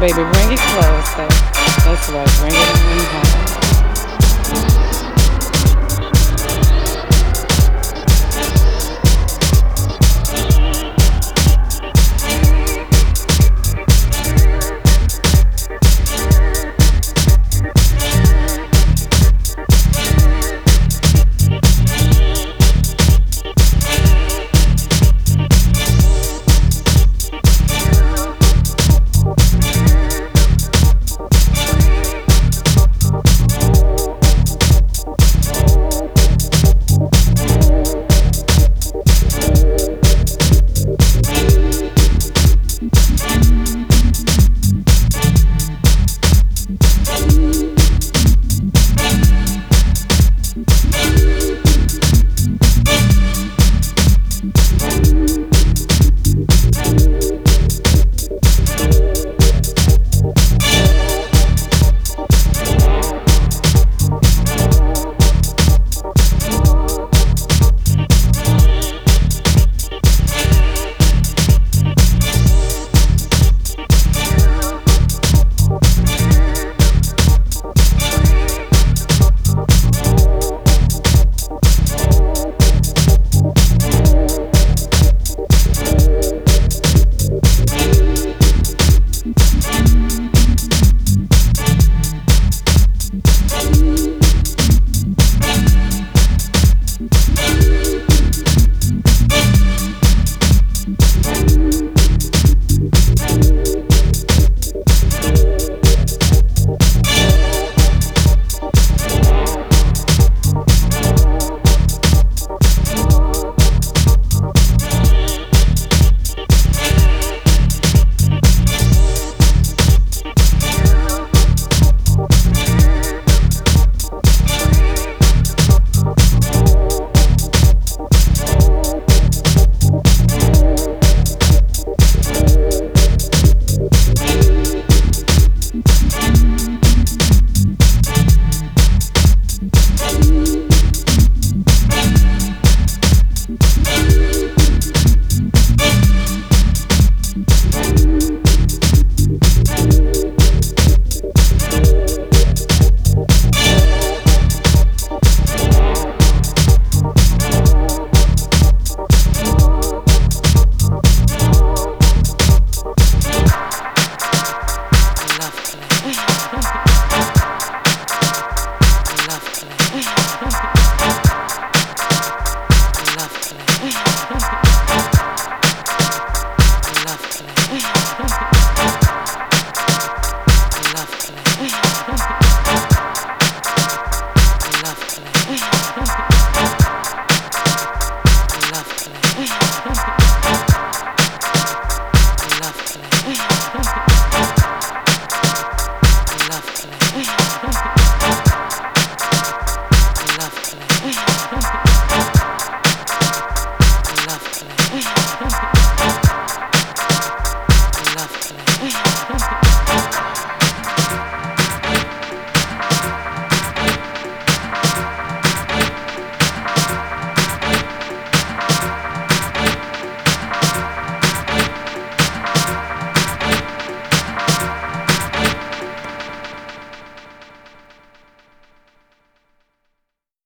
baby. Bring it closer. That's right. Bring it home.